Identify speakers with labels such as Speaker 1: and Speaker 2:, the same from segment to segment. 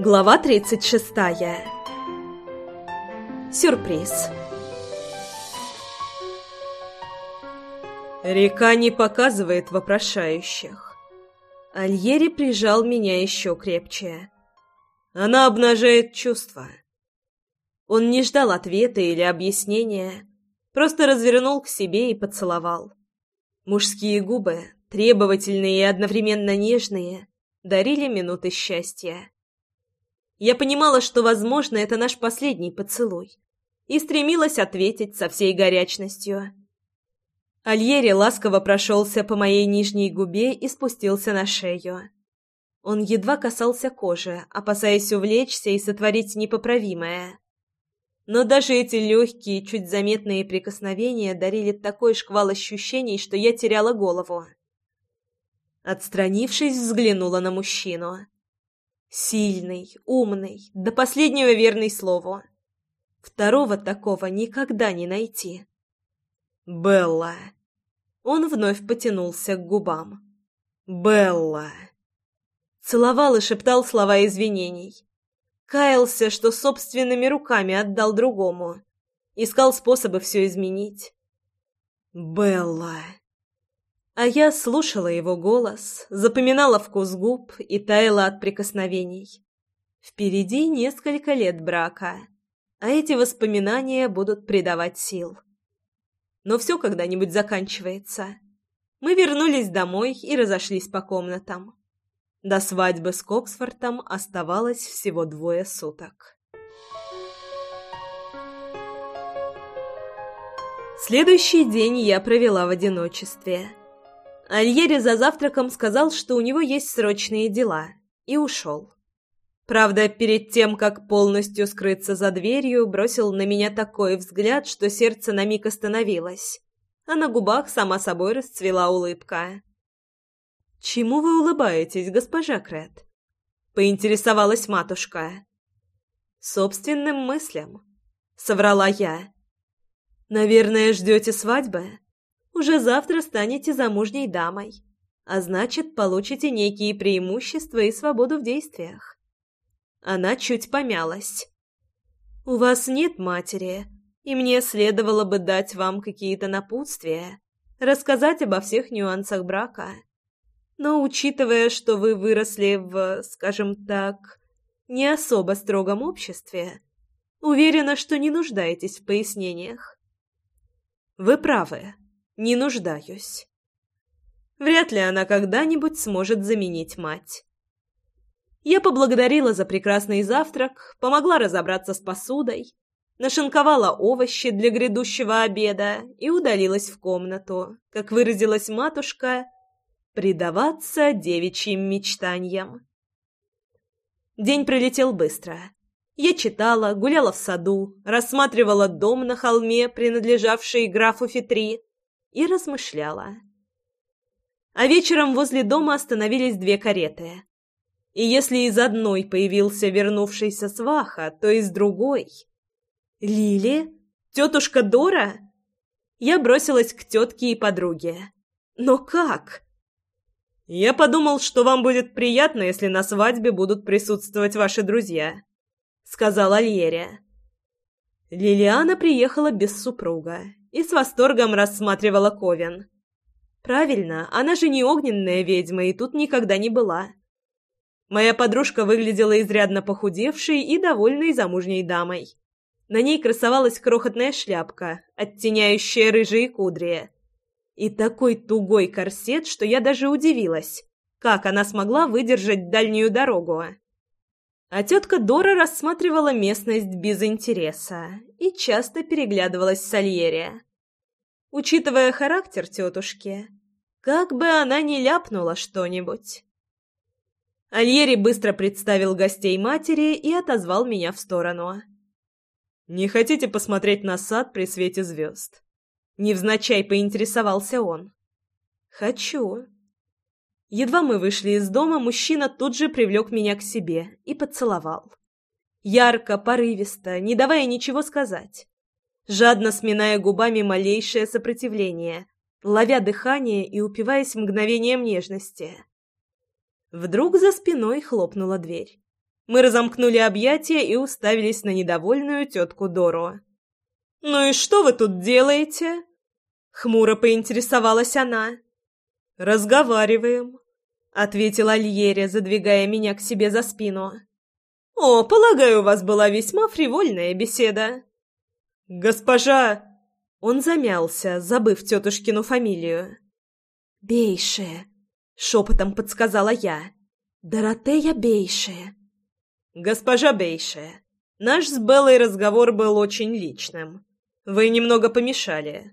Speaker 1: Глава 36. Сюрприз. Река не показывает вопрошающих. Альери прижал меня еще крепче. Она обнажает чувства. Он не ждал ответа или объяснения, просто развернул к себе и поцеловал. Мужские губы, требовательные и одновременно нежные, дарили минуты счастья. Я понимала, что, возможно, это наш последний поцелуй, и стремилась ответить со всей горячностью. Альери ласково прошелся по моей нижней губе и спустился на шею. Он едва касался кожи, опасаясь увлечься и сотворить непоправимое. Но даже эти легкие, чуть заметные прикосновения дарили такой шквал ощущений, что я теряла голову. Отстранившись, взглянула на мужчину. Сильный, умный, до последнего верный слову. Второго такого никогда не найти. «Белла!» Он вновь потянулся к губам. «Белла!» Целовал и шептал слова извинений. Каялся, что собственными руками отдал другому. Искал способы все изменить. «Белла!» А я слушала его голос, запоминала вкус губ и таяла от прикосновений. Впереди несколько лет брака, а эти воспоминания будут придавать сил. Но все когда-нибудь заканчивается. Мы вернулись домой и разошлись по комнатам. До свадьбы с Коксфортом оставалось всего двое суток. Следующий день я провела в одиночестве – Альери за завтраком сказал, что у него есть срочные дела, и ушел. Правда, перед тем, как полностью скрыться за дверью, бросил на меня такой взгляд, что сердце на миг остановилось, а на губах сама собой расцвела улыбка. «Чему вы улыбаетесь, госпожа Крет?» — поинтересовалась матушка. «Собственным мыслям», — соврала я. «Наверное, ждете свадьбы?» уже завтра станете замужней дамой, а значит, получите некие преимущества и свободу в действиях. Она чуть помялась. У вас нет матери, и мне следовало бы дать вам какие-то напутствия, рассказать обо всех нюансах брака. Но учитывая, что вы выросли в, скажем так, не особо строгом обществе, уверена, что не нуждаетесь в пояснениях. Вы правы, не нуждаюсь. Вряд ли она когда-нибудь сможет заменить мать. Я поблагодарила за прекрасный завтрак, помогла разобраться с посудой, нашинковала овощи для грядущего обеда и удалилась в комнату, как выразилась матушка, предаваться девичьим мечтаниям. День пролетел быстро. Я читала, гуляла в саду, рассматривала дом на холме, принадлежавший графу Фитри и размышляла. А вечером возле дома остановились две кареты. И если из одной появился вернувшийся сваха, то из другой... Лили? Тетушка Дора? Я бросилась к тетке и подруге. Но как? Я подумал, что вам будет приятно, если на свадьбе будут присутствовать ваши друзья, сказала Льере. Лилиана приехала без супруга и с восторгом рассматривала Ковен. «Правильно, она же не огненная ведьма и тут никогда не была». Моя подружка выглядела изрядно похудевшей и довольной замужней дамой. На ней красовалась крохотная шляпка, оттеняющая рыжие кудри. И такой тугой корсет, что я даже удивилась, как она смогла выдержать дальнюю дорогу. А тетка Дора рассматривала местность без интереса и часто переглядывалась с Альери. Учитывая характер тетушки, как бы она ни ляпнула что-нибудь. Альери быстро представил гостей матери и отозвал меня в сторону. «Не хотите посмотреть на сад при свете звезд?» Невзначай поинтересовался он. «Хочу», Едва мы вышли из дома, мужчина тут же привлек меня к себе и поцеловал. Ярко, порывисто, не давая ничего сказать. Жадно сминая губами малейшее сопротивление, ловя дыхание и упиваясь мгновением нежности. Вдруг за спиной хлопнула дверь. Мы разомкнули объятия и уставились на недовольную тетку Дору. «Ну и что вы тут делаете?» Хмуро поинтересовалась она. «Разговариваем», — ответил Альере, задвигая меня к себе за спину. «О, полагаю, у вас была весьма фривольная беседа». «Госпожа!» Он замялся, забыв тетушкину фамилию.
Speaker 2: «Бейше!» — шепотом подсказала я. «Доротея Бейше!»
Speaker 1: «Госпожа Бейше, наш с Беллой разговор был очень личным. Вы немного помешали.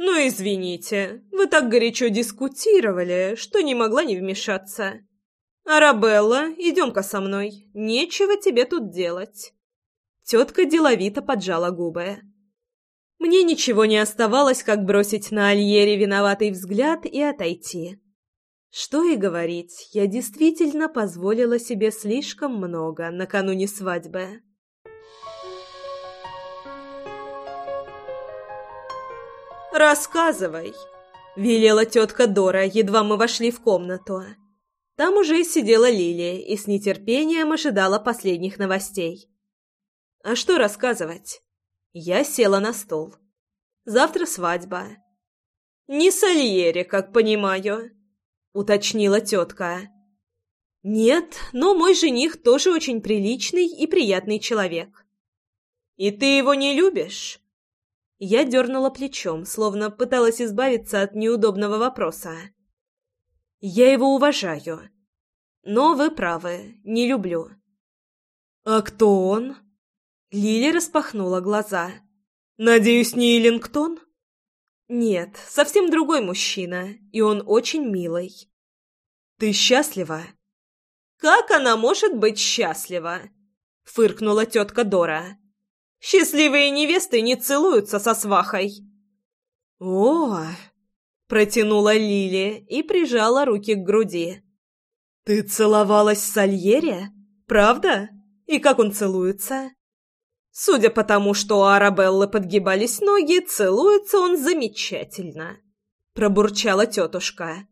Speaker 1: «Ну, извините, вы так горячо дискутировали, что не могла не вмешаться. Арабелла, идем-ка со мной, нечего тебе тут делать». Тетка деловито поджала губы. Мне ничего не оставалось, как бросить на Альере виноватый взгляд и отойти. Что и говорить, я действительно позволила себе слишком много накануне свадьбы. «Рассказывай», — велела тетка Дора, едва мы вошли в комнату. Там уже сидела Лилия и с нетерпением ожидала последних новостей. «А что рассказывать?» Я села на стол. «Завтра свадьба». «Не Сальери, как понимаю», — уточнила тетка. «Нет, но мой жених тоже очень приличный и приятный человек». «И ты его не любишь?» Я дернула плечом, словно пыталась избавиться от неудобного вопроса. «Я его уважаю. Но вы правы, не люблю». «А кто он?» Лили распахнула глаза. «Надеюсь, не Эллингтон?» «Нет, совсем другой мужчина, и он очень милый». «Ты счастлива?» «Как она может быть счастлива?» — фыркнула тетка Дора. Счастливые невесты не целуются со свахой». «О!» — протянула Лилия и прижала руки к груди. «Ты целовалась с Альери, Правда? И как он целуется?» Судя по тому, что у Арабеллы подгибались ноги, целуется он замечательно. Пробурчала тетушка.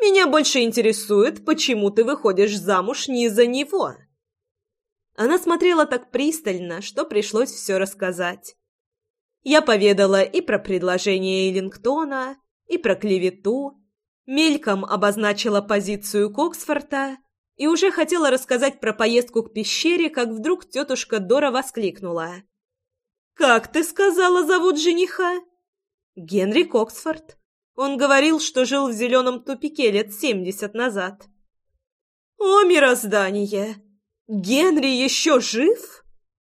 Speaker 1: «Меня больше интересует, почему ты выходишь замуж не за него?» Она смотрела так пристально, что пришлось все рассказать. Я поведала и про предложение Эллингтона, и про клевету, мельком обозначила позицию Коксфорта и уже хотела рассказать про поездку к пещере, как вдруг тетушка Дора воскликнула. «Как ты сказала, зовут жениха?» «Генри Коксфорд. Он говорил, что жил в зеленом тупике лет семьдесят назад». «О, мироздание!» Генри еще жив?»